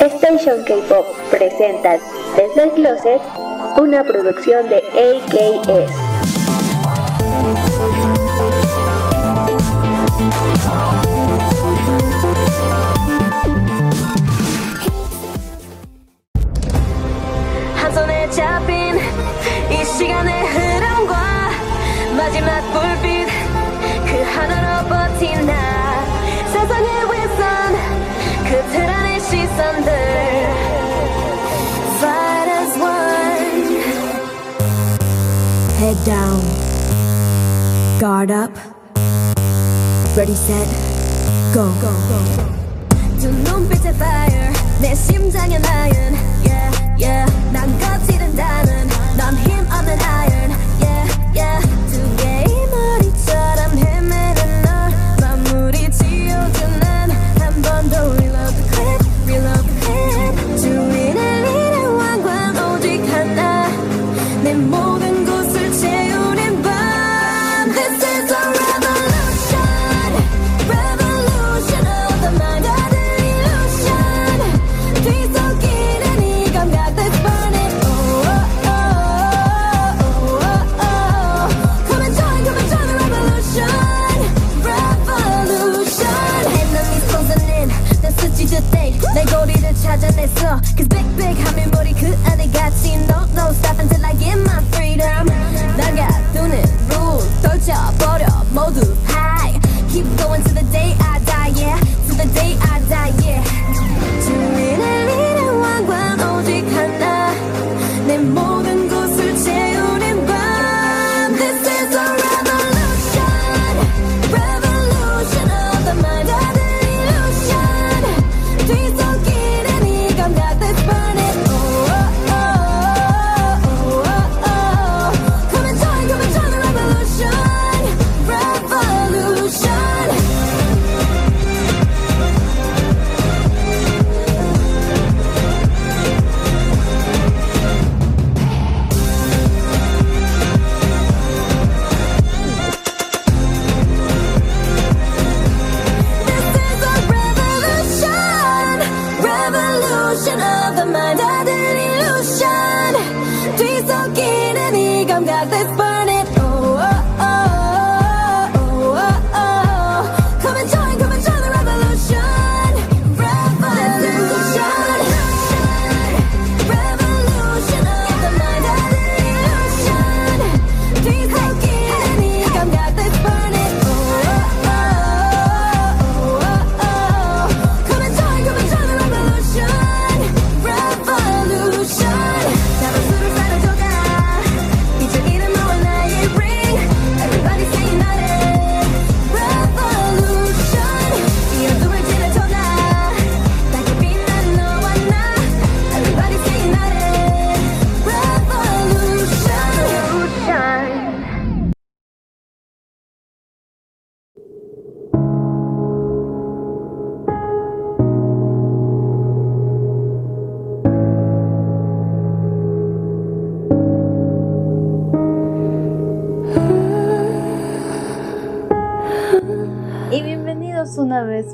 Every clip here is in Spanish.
Station K-Pop presenta Desde el Closet, una producción de AKS. she's under. Fight as one. Head down. Guard up. Ready, set, go. go, go, go. 두 눈빛에 fire. 내 심장에 lion. Yeah, yeah. 난 거칠은 단어.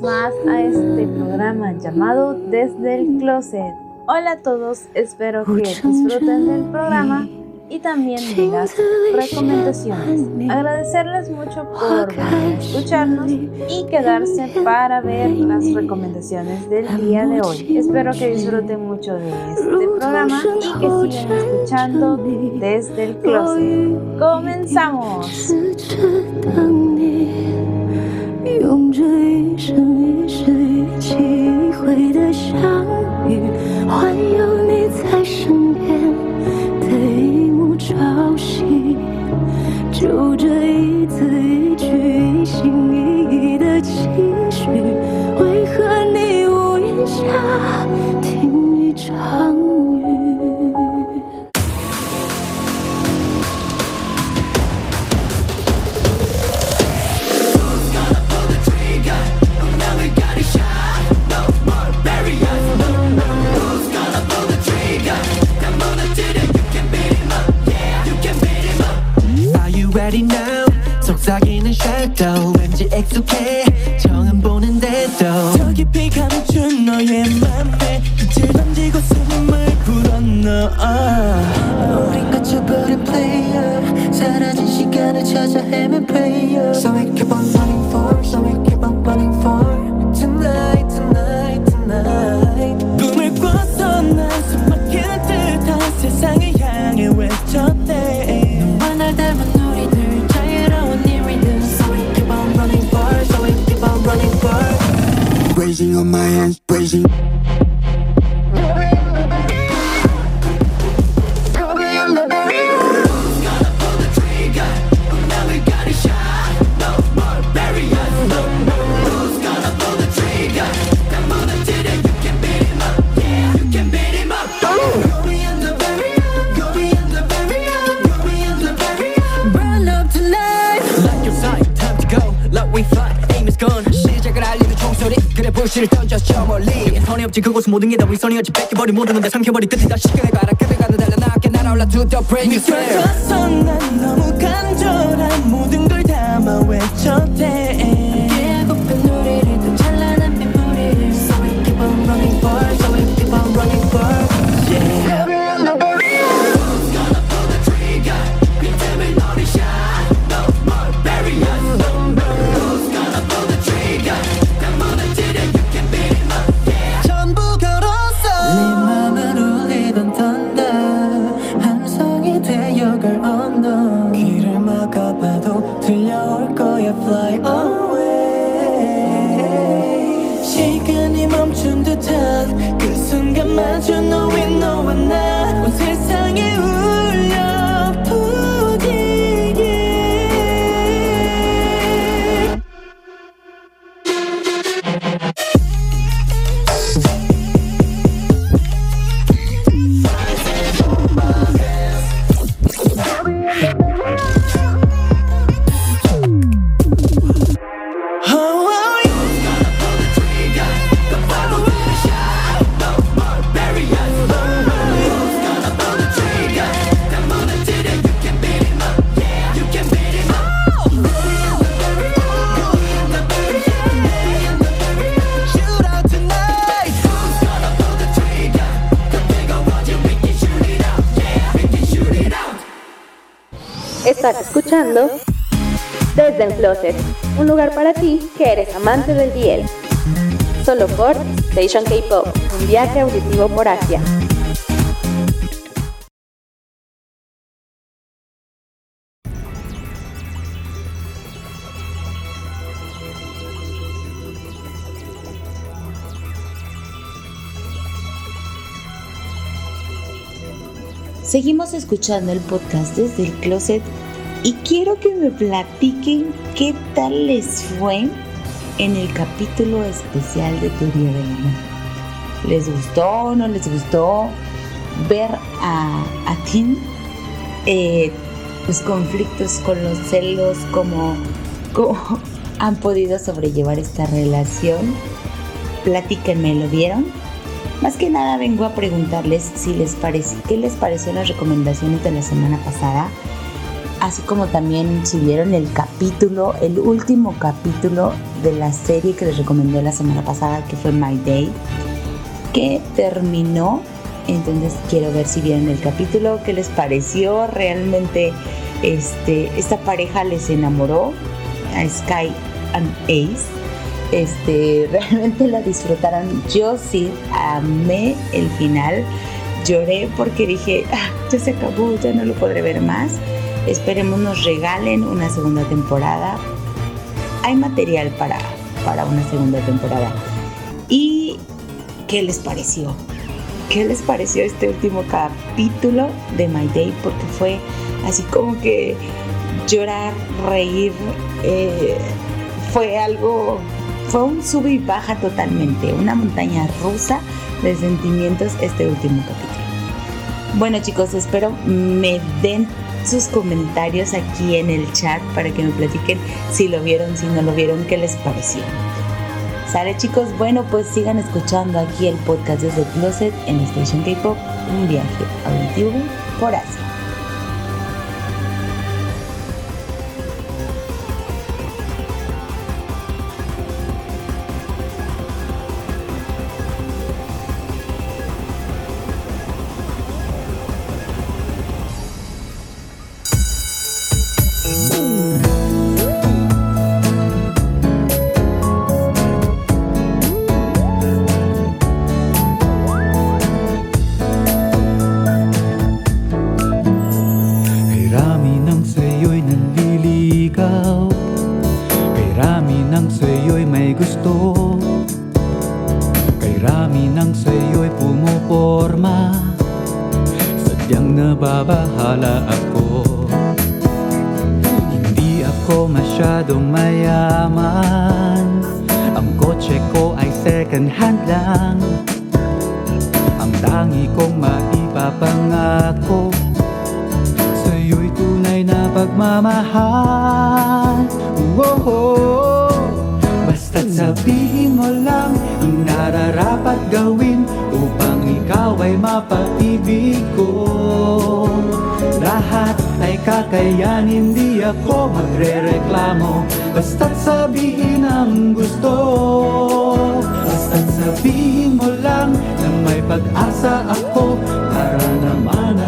más a este programa llamado Desde el Closet. Hola a todos, espero que disfruten del programa y también de las recomendaciones. Agradecerles mucho por escucharnos y quedarse para ver las recomendaciones del día de hoy. Espero que disfruten mucho de este programa y que sigan escuchando desde el closet. ¡Comenzamos! 用这一生一世一期一会的相遇换有你在身边的一幕朝夕就这一次 It's okay. 없지. 그곳은 모든 게 다 위선이 없지. 뺏겨버린 모든 건다 삼켜버린 뜻이 다. 시간에 가라. 그대가 달려 나게. 날아올라 to the break 느껴져서 난 너무 간절한 모든 걸 담아 외쳤대 Estás escuchando Desde el Closet, un lugar para ti que eres amante del DL. Solo por Station K-Pop, un viaje auditivo por Asia. Seguimos escuchando el podcast desde el closet y quiero que me platiquen qué tal les fue en el capítulo especial de Teoría del Amor. ¿Les gustó o no les gustó ver a, a Tim? Eh, los conflictos con los celos, cómo, cómo han podido sobrellevar esta relación. Platíquenme, ¿lo vieron? Más que nada vengo a preguntarles si les parece, qué les pareció las recomendaciones de la semana pasada, así como también si vieron el capítulo, el último capítulo de la serie que les recomendé la semana pasada, que fue My Day, que terminó. Entonces quiero ver si vieron el capítulo, qué les pareció, realmente este, esta pareja les enamoró, a Sky and Ace este, realmente la disfrutaron. Yo sí amé el final. Lloré porque dije, ah, ya se acabó, ya no lo podré ver más. Esperemos nos regalen una segunda temporada. Hay material para, para una segunda temporada. ¿Y qué les pareció? ¿Qué les pareció este último capítulo de My Day? Porque fue así como que llorar, reír, eh, fue algo fue un sube y baja totalmente, una montaña rusa de sentimientos este último capítulo. Bueno chicos, espero me den sus comentarios aquí en el chat para que me platiquen si lo vieron, si no lo vieron, qué les pareció. Sale chicos, bueno pues sigan escuchando aquí el podcast desde Closet en Station K-Pop, un viaje auditivo por Asia.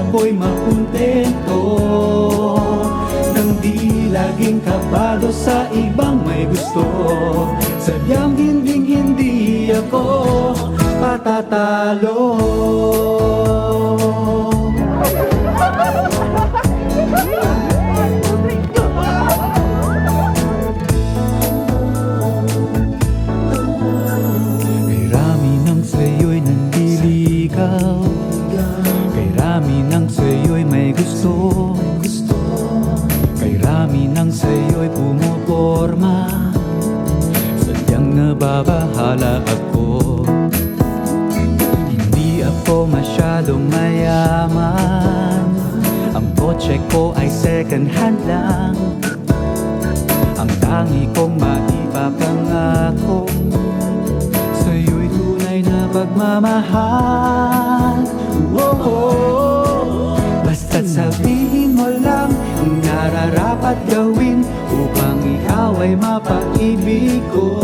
Ako'y makontento. Nang di laging kabado sa ibang may gusto Sadyang hinding hindi ako patatalo kotse ko ay second hand lang. Ang tangi kong maipapangako Sa'yo'y tunay na pagmamahal. Whoa, Basta't sabihin mo lang Ang nararapat gawin Upang ikaw ay mapaibig ko.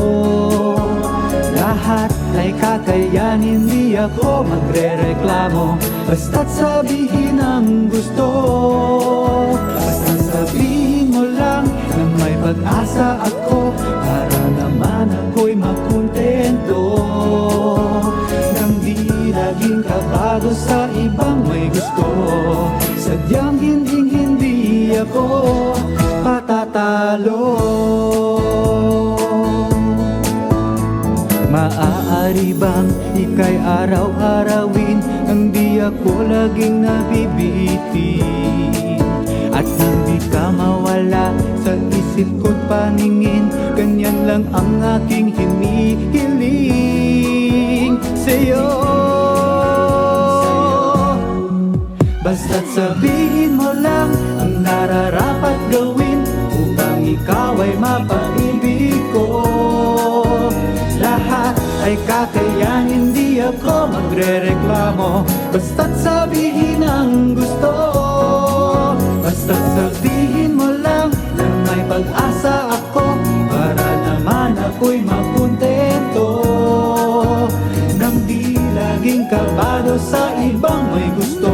Lahat ay kakayanin Di ako magre-reklamo. Basta't sabihin ang gusto. Basta't sabihin mo lang Na may pag-asa ako Para naman ako'y makontento. Nang di laging kabado sa ibang may gusto. Sadyang hindi hindi ako patatalo Maaari bang ika'y araw-arawin Nang di ako laging nabibitin. At nang di ka mawala sa isip ko't paningin Ganyan lang ang aking hinihiling ay kakayanin, di ako magre-reklamo. Basta't sabihin ang gusto Basta't sabihin mo lang na may pag-asa ako Para naman ako'y makontento. Nang di laging kabado sa ibang may gusto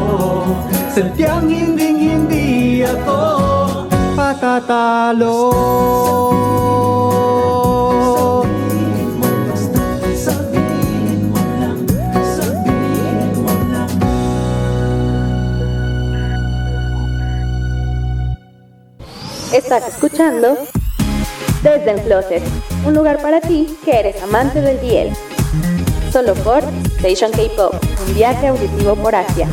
Sadyang hindi hindi ako patatalo Estás escuchando Desde el Closet, un lugar para ti que eres amante del DL. Solo por Station K-Pop, un viaje auditivo por Asia.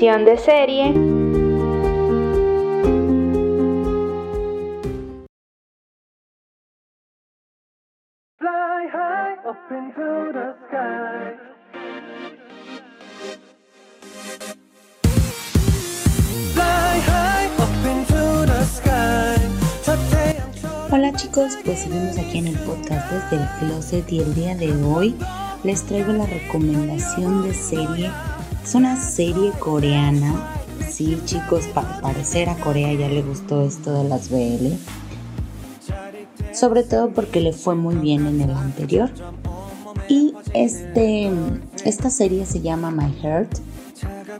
de serie, Hola chicos, pues seguimos aquí en el podcast desde el closet y el día de hoy les traigo la recomendación de serie es una serie coreana. Sí chicos, para parecer a Corea ya le gustó esto de las BL. Sobre todo porque le fue muy bien en el anterior. Y este, esta serie se llama My Heart,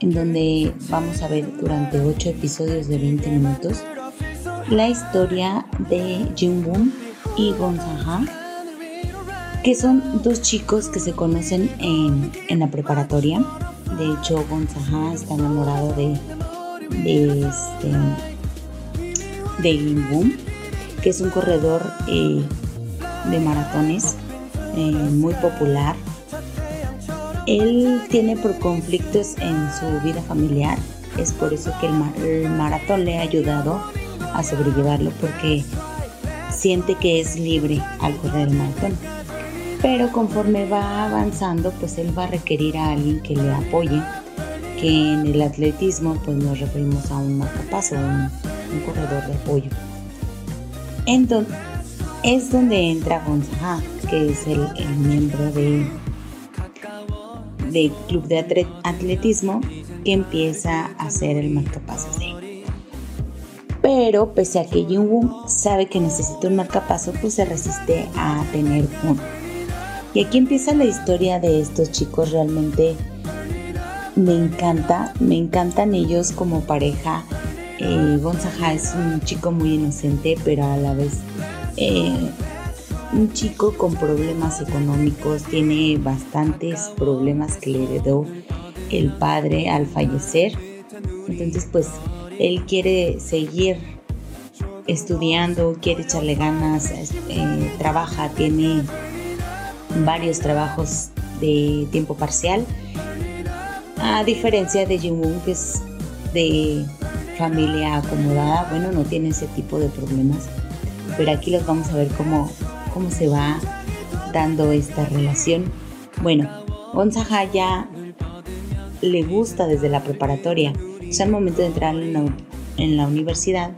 en donde vamos a ver durante 8 episodios de 20 minutos la historia de Jung-Boon y Gon Sang-ha, que son dos chicos que se conocen en, en la preparatoria. De hecho, Gon Sang-ha está enamorado de, de, este, de Jung-Boon, que es un corredor eh, de maratones eh, muy popular. Él tiene por conflictos en su vida familiar, es por eso que el maratón le ha ayudado a sobrellevarlo porque siente que es libre al correr el maratón. Pero conforme va avanzando, pues él va a requerir a alguien que le apoye, que en el atletismo pues nos referimos a un marcapaso, un, un corredor de apoyo. Entonces, es donde entra Gonzaga, que es el, miembro de, del club de atletismo que empieza a hacer el marcapasos de. Pero pese a que Jung sabe que necesita un marcapaso, pues se resiste a tener uno. Y aquí empieza la historia de estos chicos realmente me encanta, me encantan ellos como pareja. Eh, Gonzaga es un chico muy inocente, pero a la vez eh, un chico con problemas económicos, tiene bastantes problemas que le heredó el padre al fallecer. Entonces, pues él quiere seguir estudiando, quiere echarle ganas, eh, trabaja, tiene varios trabajos de tiempo parcial, a diferencia de Jung que es de familia acomodada, bueno, no tiene ese tipo de problemas, pero aquí los vamos a ver cómo, cómo se va dando esta relación. Bueno, Gonzaga ya le gusta desde la preparatoria, o sea, al momento de entrar en la, en la universidad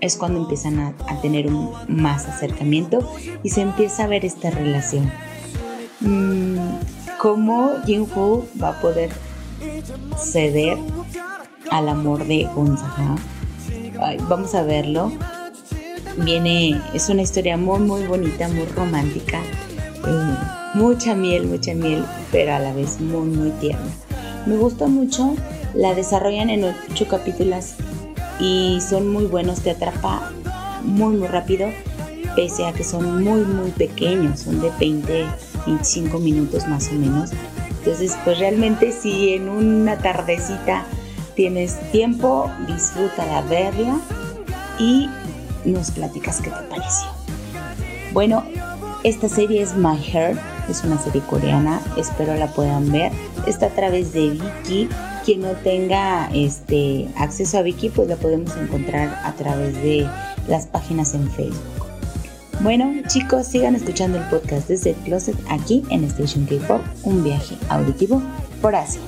es cuando empiezan a, a tener un más acercamiento y se empieza a ver esta relación. Mm, cómo Jinwoo va a poder ceder al amor de Unzaha. Vamos a verlo. Viene, es una historia muy, muy bonita, muy romántica. Mm, mucha miel, mucha miel, pero a la vez muy, muy tierna. Me gusta mucho, la desarrollan en ocho capítulos y son muy buenos, te atrapa muy, muy rápido, pese a que son muy, muy pequeños, son de 20 25 minutos más o menos. Entonces, pues realmente si en una tardecita tienes tiempo, disfrútala, verla y nos platicas qué te pareció. Bueno, esta serie es My Heart, es una serie coreana, espero la puedan ver. Está a través de Vicky Quien no tenga este acceso a Vicky pues la podemos encontrar a través de las páginas en Facebook. Bueno, chicos, sigan escuchando el podcast desde el closet aquí en Station K-Pop, un viaje auditivo por Asia.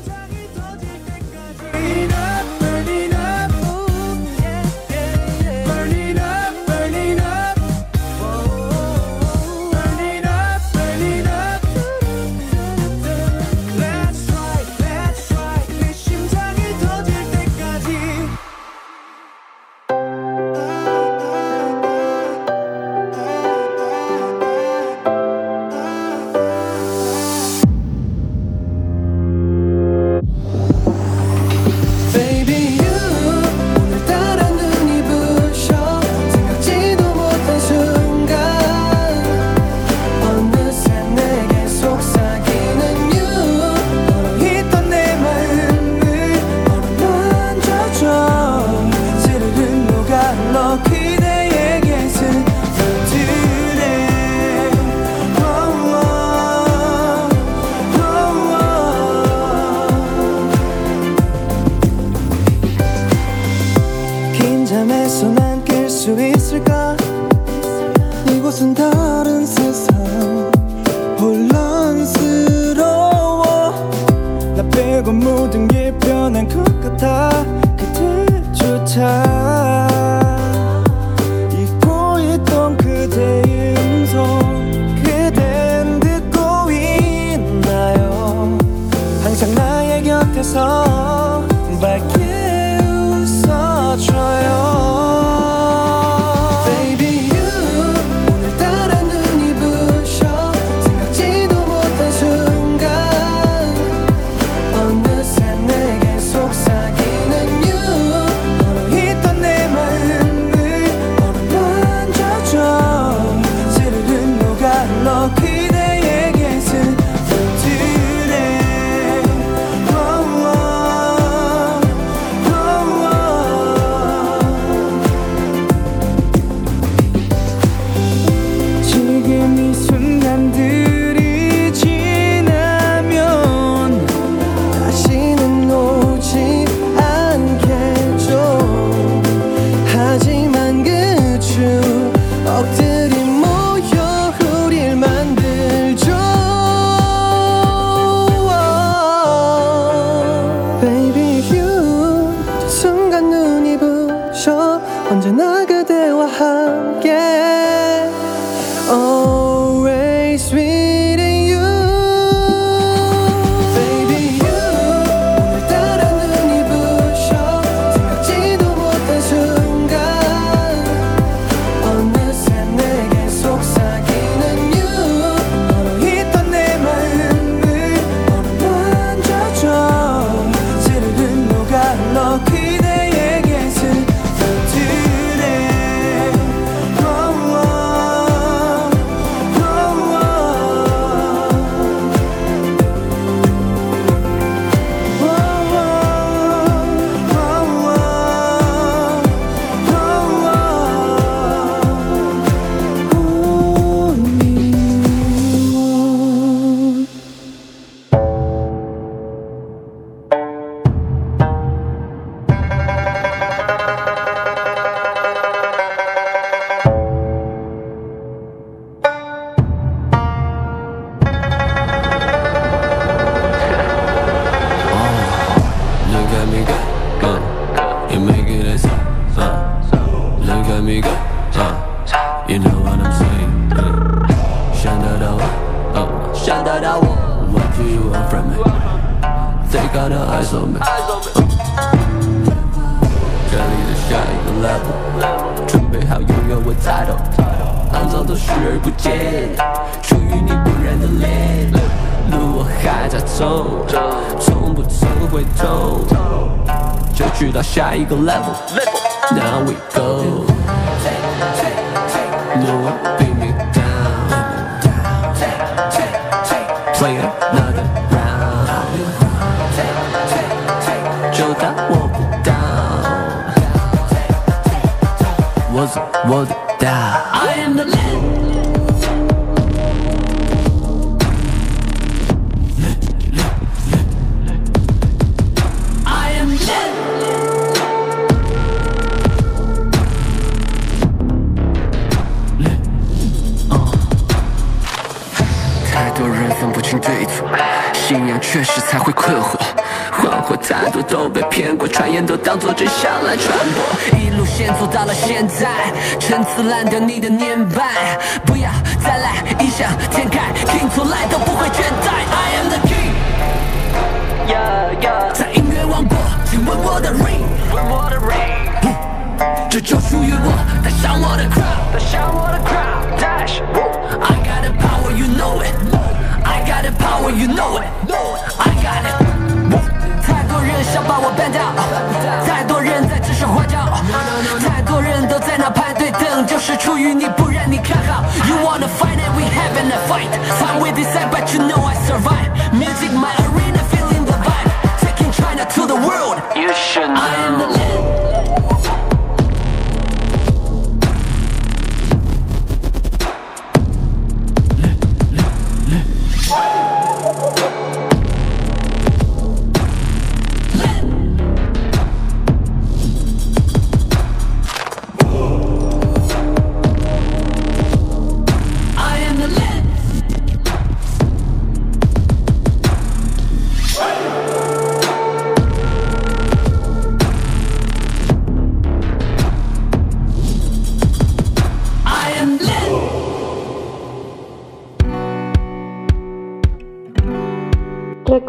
abandoned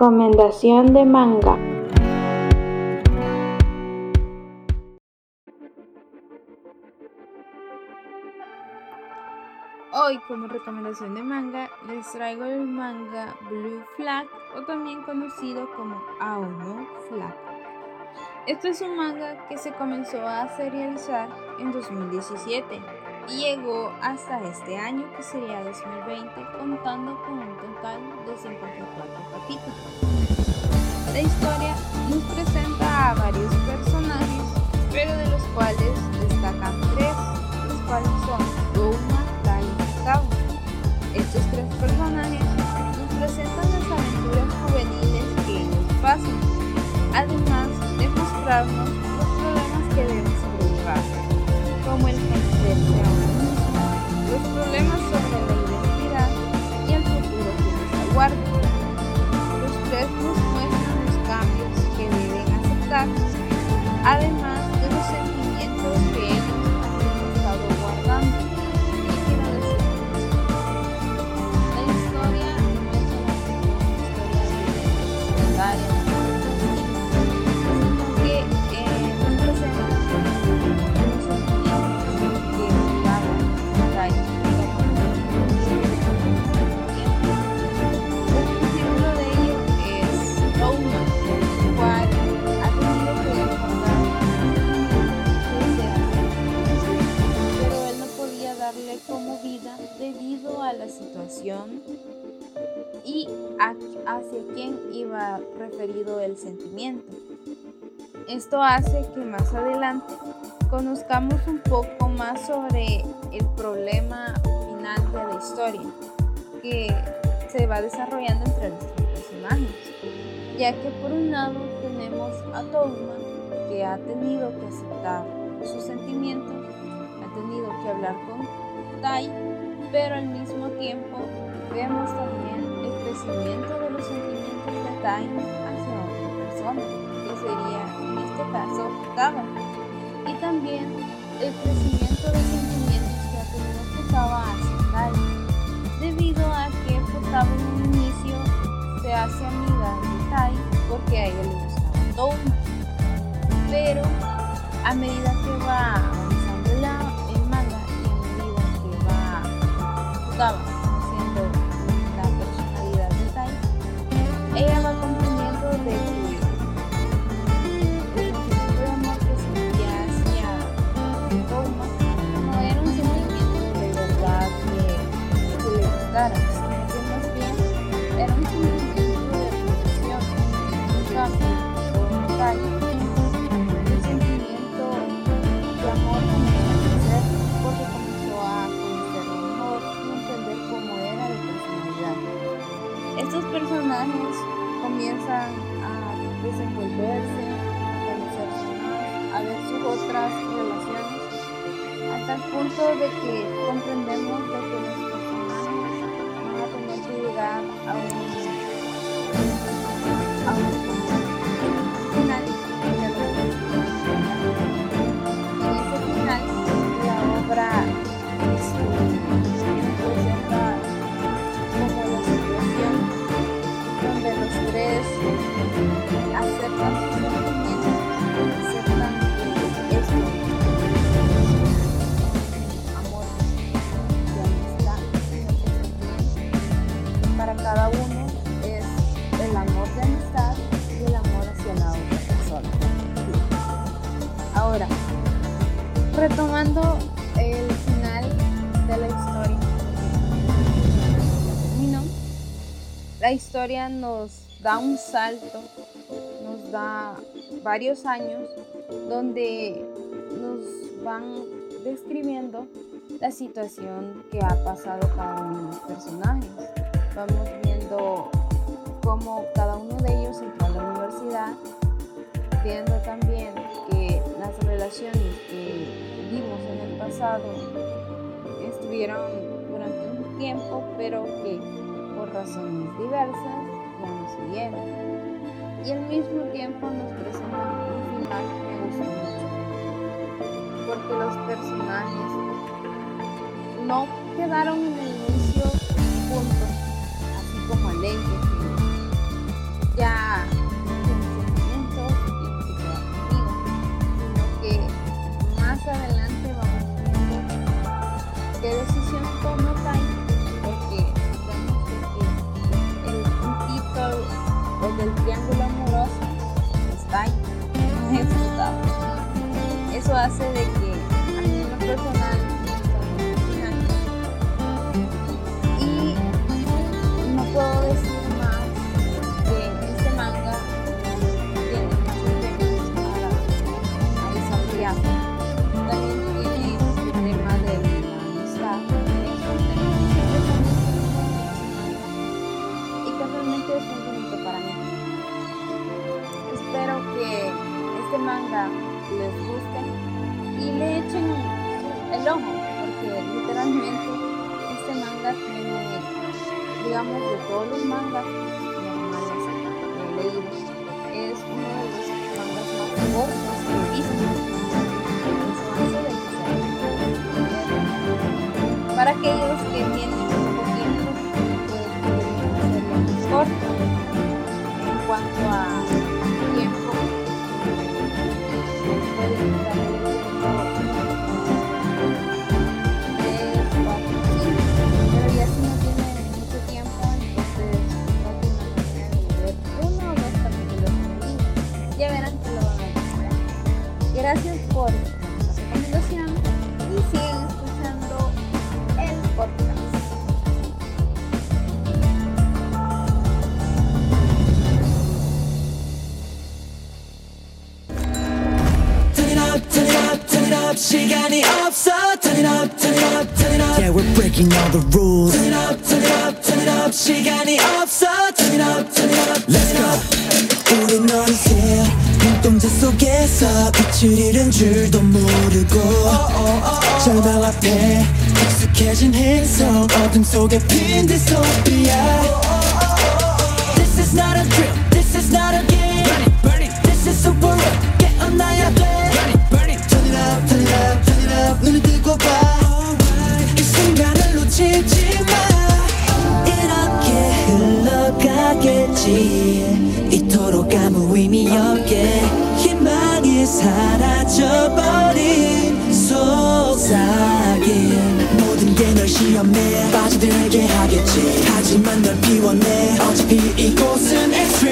Recomendación de manga. Hoy como recomendación de manga les traigo el manga Blue Flag o también conocido como Aono Flag. Este es un manga que se comenzó a serializar en 2017 y llegó hasta este año que sería 2020 contando con un total de 54 capítulos. La historia nos presenta a varios personajes pero de los cuales destacan tres, los cuales son Douma, Tai y Kao. Estos tres personajes nos presentan las aventuras juveniles que ellos pasan, además de mostrarnos además la situación y hacia quién iba referido el sentimiento. Esto hace que más adelante conozcamos un poco más sobre el problema final de la historia que se va desarrollando entre tres personajes, ya que por un lado tenemos a Touma que ha tenido que aceptar sus sentimientos, ha tenido que hablar con Tai, pero al mismo tiempo vemos también el crecimiento de los sentimientos de Time hacia otra persona, que sería en este caso Futaba, y también el crecimiento de sentimientos que ha tenido Futaba hacia Time, debido a que pues, Futaba en un inicio se hace amiga de Tai porque a ella le gustaba Toma, pero a medida que va acaba siendo la personalidad de Tai, ella va comprendiendo de que el sentimiento de amor que sentía hacia Toma no era un sentimiento de verdad que, que le gustara. personajes comienzan a desenvolverse, a conocerse más, a ver sus otras relaciones, a tal punto de que comprendemos de la historia nos da un salto, nos da varios años donde nos van describiendo la situación que ha pasado cada uno de los personajes. Vamos viendo cómo cada uno de ellos entró a la universidad, viendo también que las relaciones que vimos en el pasado estuvieron durante un tiempo, pero que razones diversas, ya nos siguieron. Y al mismo tiempo nos presentaron un final que me gustó mucho, porque los personajes no quedaron en el inicio juntos así como Aleje, ya tiene sentimientos y se queda conmigo, sino que más adelante vamos a ver qué decisión toma del triángulo amoroso pues, está disfrutable. Eso hace de que a mí en Now all the room. 그들에게 하겠지. 하지만 널 피워내. 어차피 이곳은 엑스트림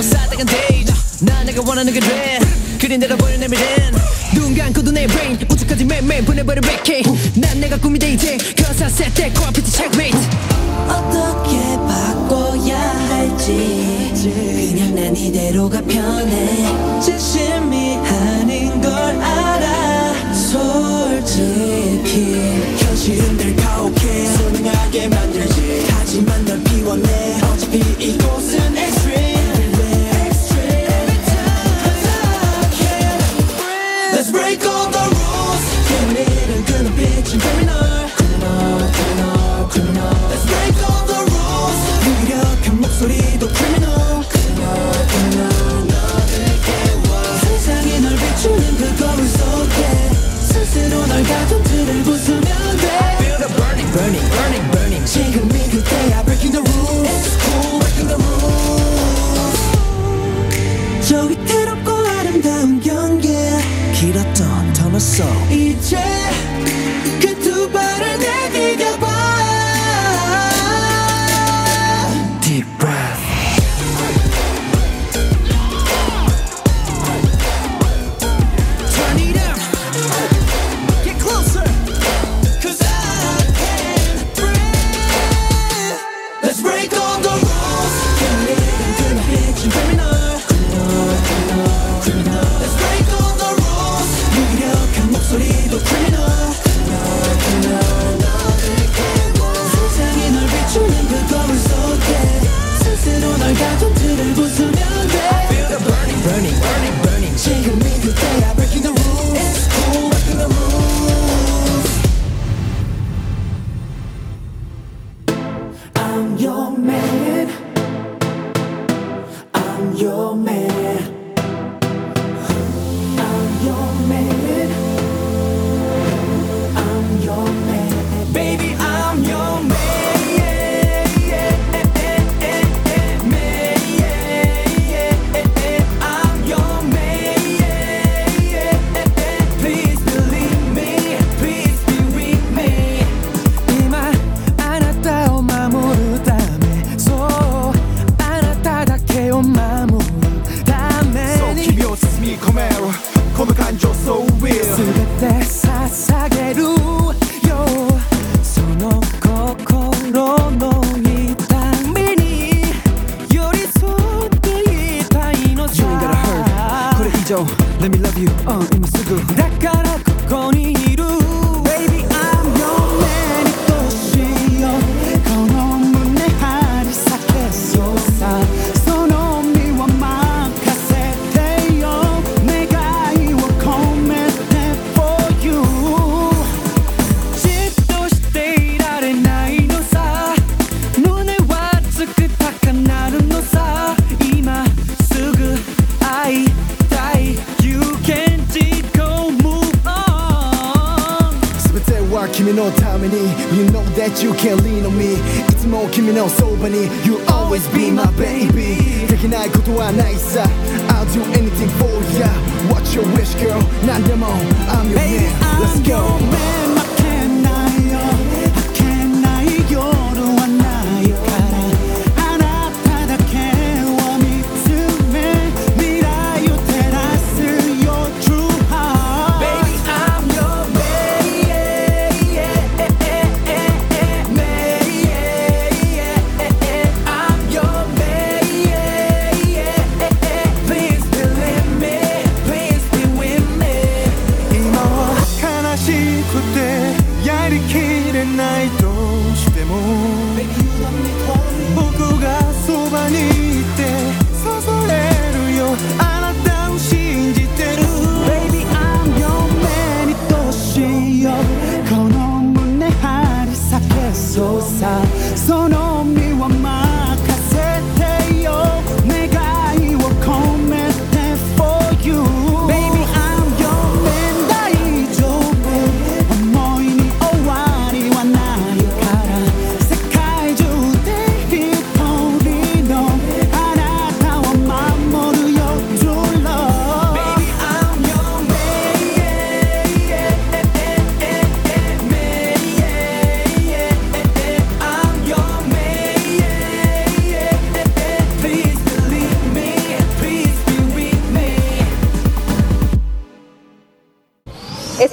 더 싸다간 데이지 나 내가 원하는 게 돼. 그린 대로 보는 내 미래는 눈 감고도 내 brain. 우주까지 맨맨 보내버려 백해 난 내가 꿈이 돼 이제. Cause I set that core 앞에 checkmate 어떻게 바꿔야 할지. 그냥 난 이대로가 편해. 진심이 아닌 걸 알아. 솔직히. 현실은 늘 가혹해. 소능하게 만들지. 하지만 널 피워내. 어차피 이곳은 에스 song.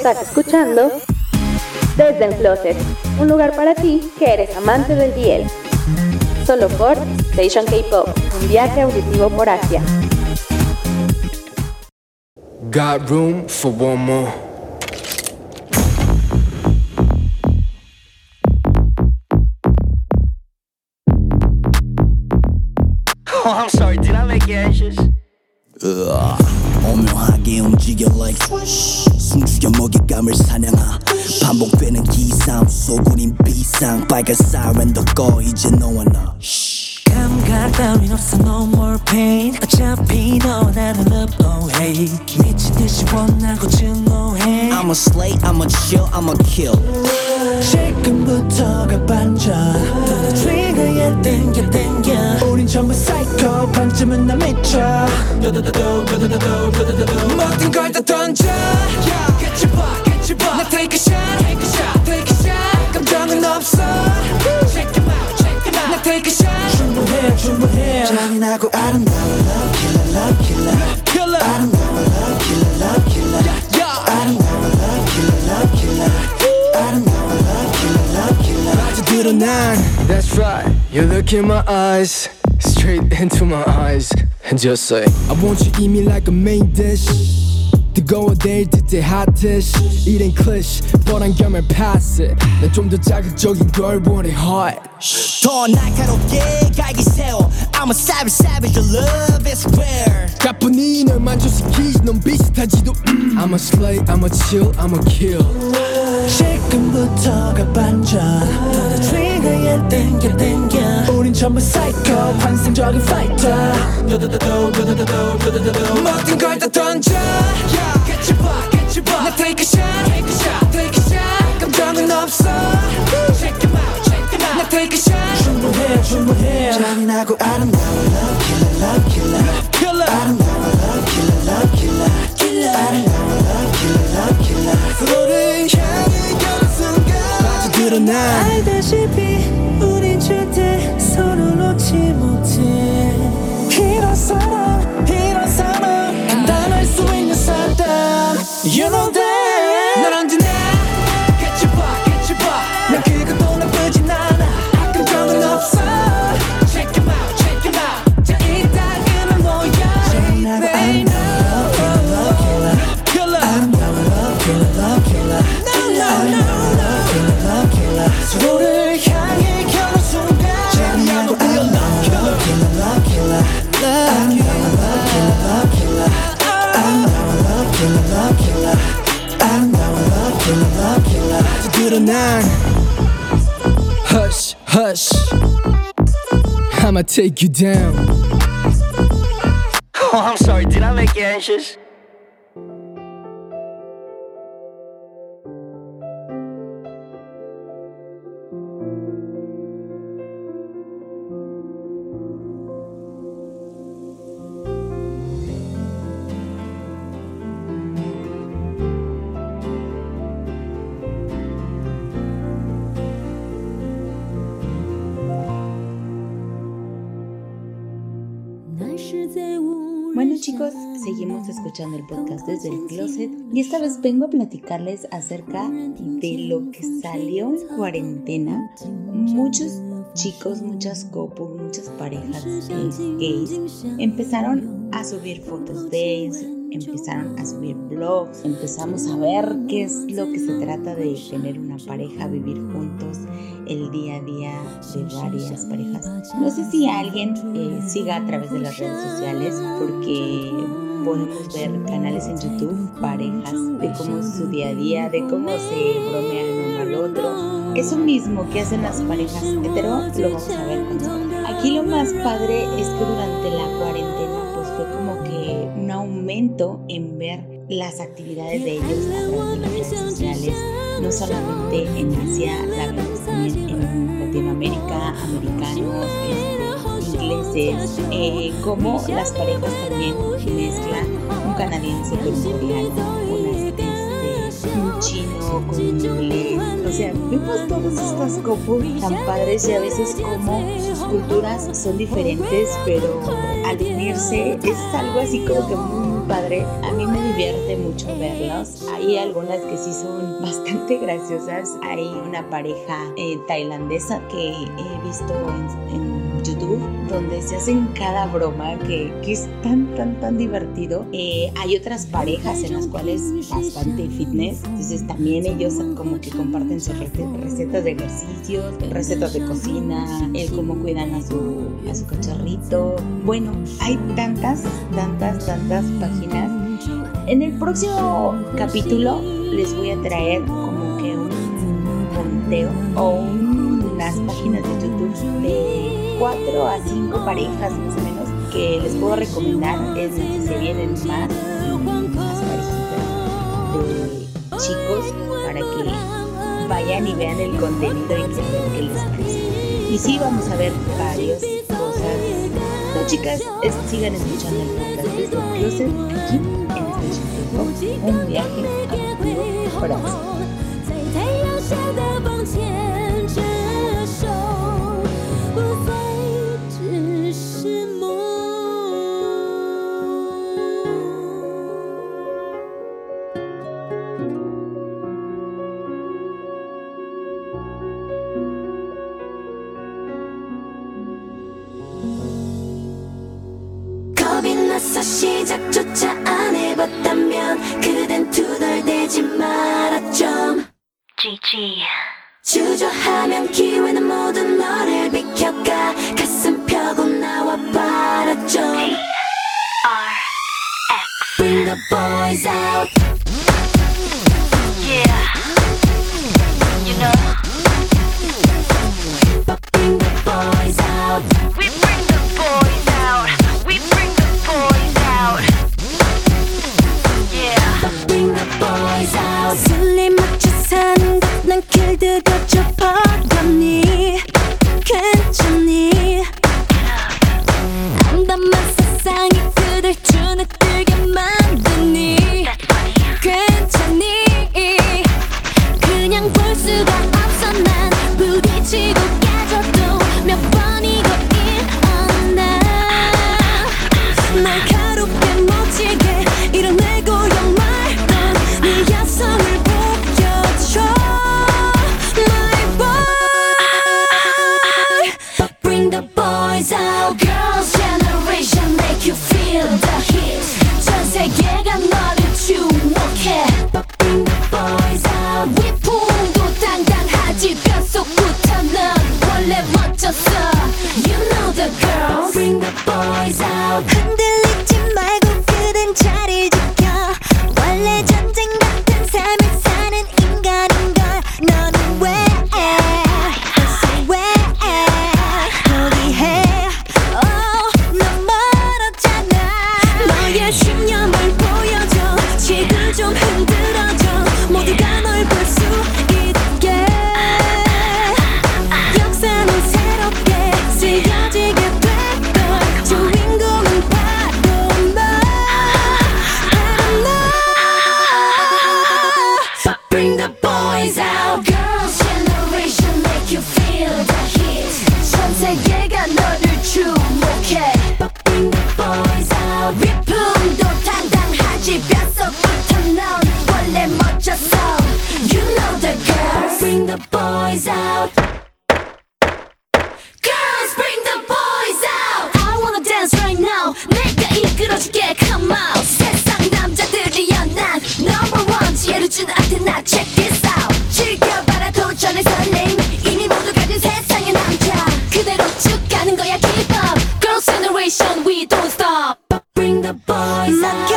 Estás escuchando Desde el Closet, un lugar para ti que eres amante del DL. Solo por Station K-Pop, un viaje auditivo por Asia. Got room for one more. Oh, I'm sorry, did I make you anxious? 으아, 오묘하게 움직여 like 숨죽여 먹잇감을 사냥하. 반복되는 기상 소굴인 비상. 빨간 사이렌도 꺼 이제 너와 나. 감각 따윈 없어 no more pain. 어차피 너 나는 love away 미친 듯이 원하고 증오해. I'm a slay, I'm a chill, I'm a kill. 지금부터가 반전. 너의 트리거에 땡겨 땡겨. 우린 전부 사 이코 반쯤은 나 미쳐 모든 걸 다 던져 Get your butt, get your butt 나 take a shot, take a shot, take a shot 감정은 없어 Check him out, check him out 나 take a shot 충분해, 충분해 잔인하고 아름다워 love killer, love killer Love killer 아름다워 love killer, love killer 아름다워 love killer, love killer 아름다워 love killer, love killer 아주 드러난 That's right You look in my eyes Straight into my eyes And just say I want you eat me like a main dish 뜨거워 될 듯해 hot dish 이젠 클리시 뻔한 겸을 pass it 난좀더 자극적인 걸 원해 hot 더 날카롭게 갈기 세워 I'm a savage savage your love is rare 가뿐히 널 만족시키지 넌 비슷하지도 음. I'm a slay I'm a chill I'm a kill 지금부터가 반전 너의 트리거에 땡겨 땡겨 우린 전부 사이코 환상적인 파이터 모든 걸 다 던져 Get your butt, get your butt 나 take a shot, take a shot, take a shot 감정은 없어 Check him out, check him out 나 take a shot 충분해, 충분해 잔인하고 아름다워 love killer, love killer Love killer 아름다워 love killer, love killer Killer 아름다워 love killer, love killer 서로를 향해 가는 순간 아주 드러난 알다시피 우린 절대 서로 놓지 못해 이런 사람 이런 사람 간단할 수 있는 사람 You know that Hush I'ma take you down Oh, I'm sorry, did I make you anxious? Seguimos escuchando el podcast desde el closet y esta vez vengo a platicarles acerca de lo que salió en cuarentena. Muchos chicos, muchas couples, muchas parejas gays empezaron a subir fotos de ellos, empezaron a subir blogs, empezamos a ver qué es lo que se trata de tener una pareja, vivir juntos, el día a día de varias parejas. No sé si alguien eh, siga a través de las redes sociales porque podemos ver canales en YouTube, parejas, de cómo es su día a día, de cómo se bromean uno al otro. Eso mismo que hacen las parejas hetero, lo vamos a ver con. Aquí lo más padre es que durante la cuarentena pues fue como que un aumento en ver las actividades de ellos a través de las redes sociales, no solamente en Asia, la vemos también en Latinoamérica, americanos, este, ingleses, eh, como las parejas también mezclan un canadiense con un coreano, un chino, con inglés. O sea, vemos todos estos copos tan padres y a veces como sus culturas son diferentes, pero al unirse es algo así como que muy, muy padre. A mí me divierte mucho verlos. Hay algunas que sí son bastante graciosas. Hay una pareja eh, tailandesa que he visto en, en YouTube donde se hacen cada broma que, que es tan, tan, tan divertido. Eh, hay otras parejas en las cuales bastante fitness, entonces también ellos como que comparten sus recetas de ejercicios, recetas de cocina, el cómo cuidan a su, a su cachorrito. Bueno, hay tantas, tantas, tantas páginas. En el próximo capítulo les voy a traer como que un conteo o unas páginas de YouTube de 4 a 5 parejas más o menos que les puedo recomendar es si se vienen más, más parejitas de chicos para que vayan y vean el contenido y que les parece. Y sí vamos a ver varias cosas. No chicas, es, sigan escuchando el podcast desde el closet aquí en este Station Un viaje a futuro para 그냥 볼 수가 없어. 난 부딪히고 boys.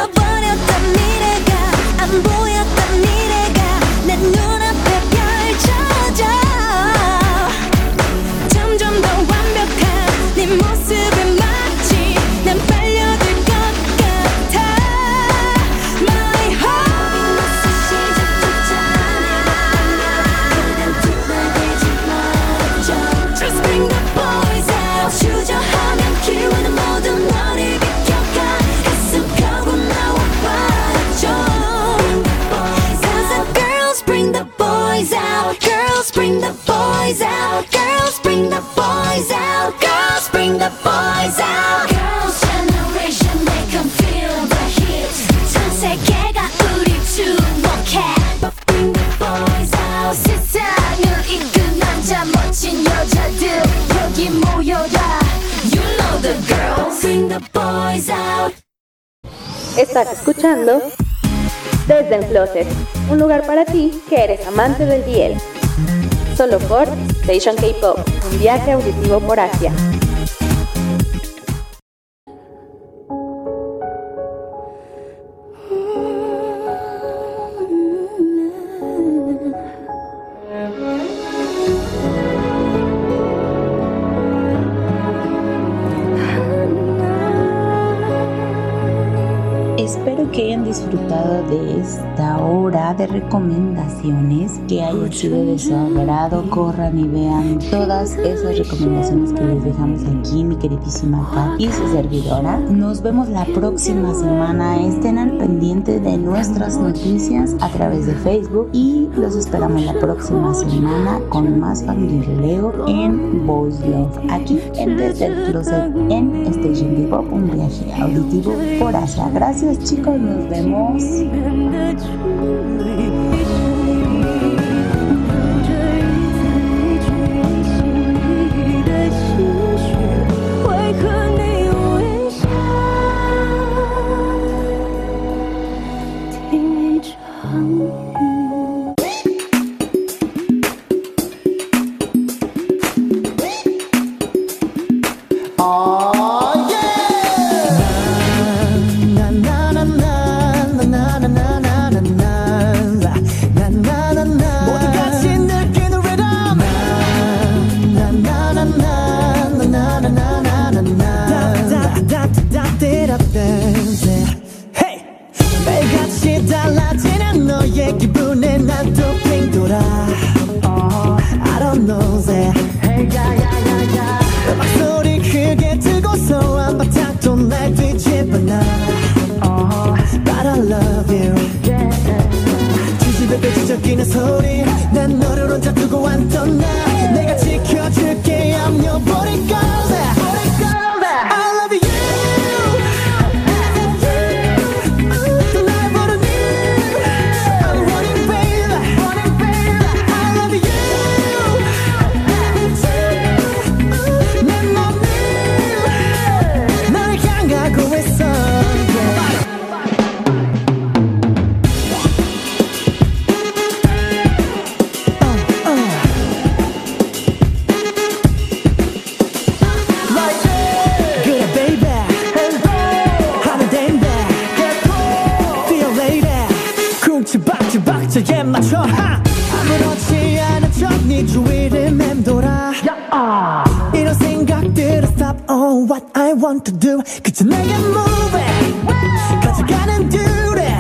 Estás escuchando Desde el un lugar para ti que eres amante del DL. Solo por Station K-Pop, un viaje auditivo por Asia. Recomendaciones, que haya sido de su agrado. Corran y vean todas esas recomendaciones que les dejamos aquí, mi queridísima Pat y su servidora. Nos vemos la próxima semana. Estén al pendiente de nuestras noticias a través de Facebook y los esperamos la próxima semana con más Leo en Voice Love, aquí en Desde Closet en Station K-Pop, un viaje auditivo por Asia. Gracias chicos, nos vemos. Want to do 그저 내게 move it 가져가는 duty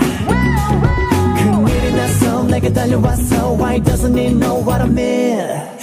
큰일이 났어 내게 달려왔어 Why doesn't he know what I mean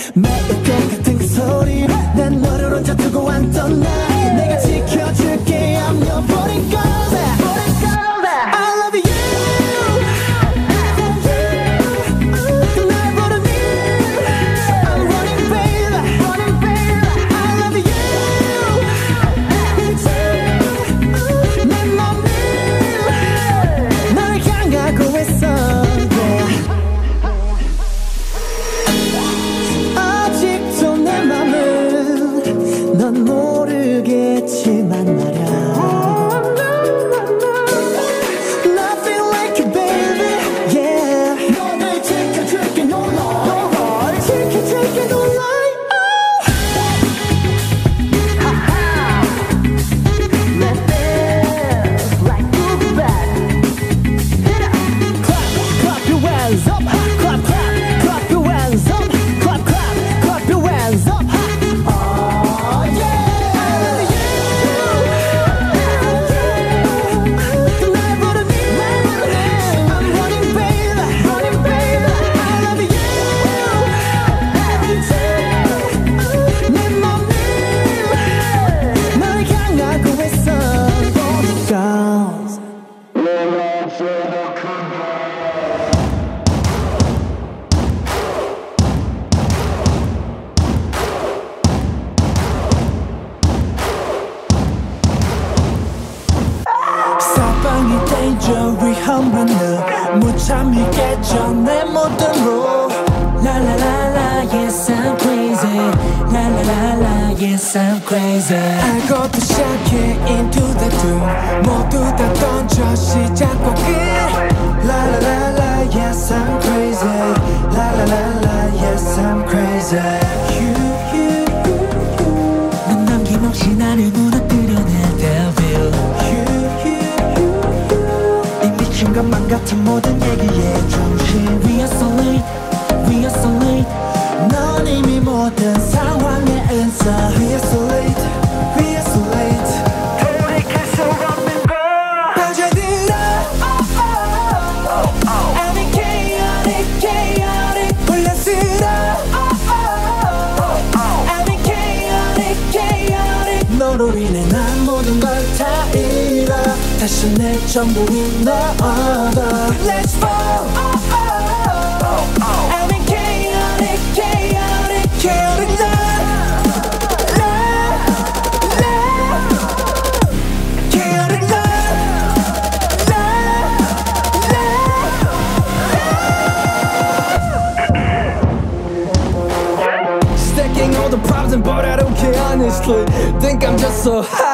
사방이 danger 위험한 너 무참히 깨져 내 모든 로 라라라라 yes I'm crazy 라라라라 yes I'm crazy 알고도 시작해 into the doom 모두 다 던져 시작과 끝 La la la la yes I'm crazy La la la la yes I'm crazy You you you 넌 남김없이 나를 무너 것만 같은 모든 얘기의 중심 We are so late We are so late 넌 이미 모든 상황의 answer We are so late 다시 내 전부인 너 얻어 Let's fall I'm in chaotic chaotic chaotic love love love chaotic love Stacking all the problems and but I don't care honestly Think I'm just so high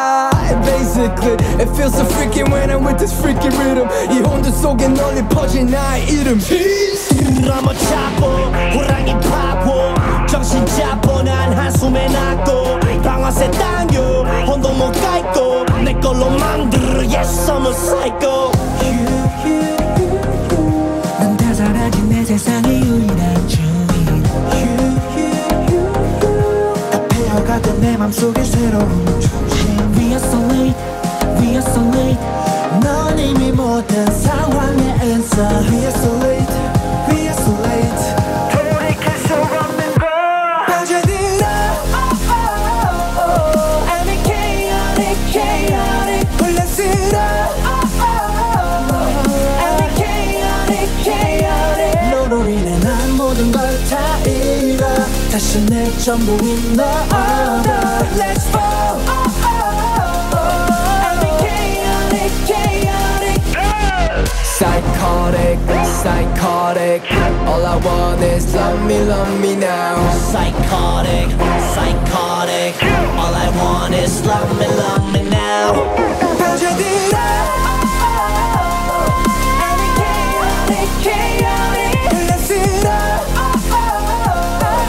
Basically It feels so freaking when I'm with this freaking rhythm. 이 혼돈 속에 널리 퍼진 나의 이름. 드러머 차고 호랑이 파고 정신 잡고 난 한숨에 낳고 방아쇠 당겨 혼돈 못 가있고 내 걸로 만들어 Yes I'm a psycho. 넌다 사라진 내 세상의 유일한 주인. 다 패어가던 내 맘속에 새로운 We are so late, we are so late 넌 이미 모든 상황의 answer We are so late, we are so late 돌이킬 수 없는 걸 빠져들어 I'm in chaotic, chaotic 혼란스러 I'm in chaotic, chaotic 너로 인해 난 모든 걸 다 잃어 다시 내 전부인 너 Let's fall Psychotic, psychotic All I want is love me, love me now Psychotic, psychotic All I want is love me, love me now 빠져들어 I'm in chaotic, chaotic 혼란스러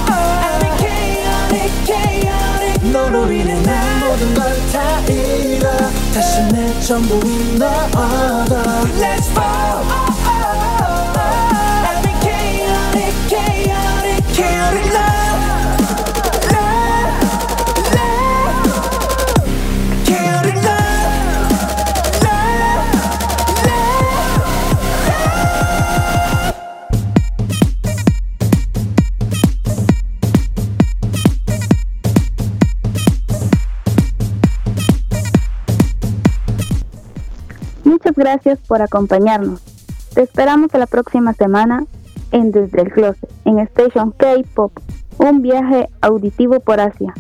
I'm in chaotic, chaotic 너로 인해 난 모든 걸 다 잃어 다시 내 전부인 너 얻어 Let's fall Muchas gracias por acompañarnos. Te esperamos la próxima semana en Desde el Closet, en Station K-Pop, un viaje auditivo por Asia.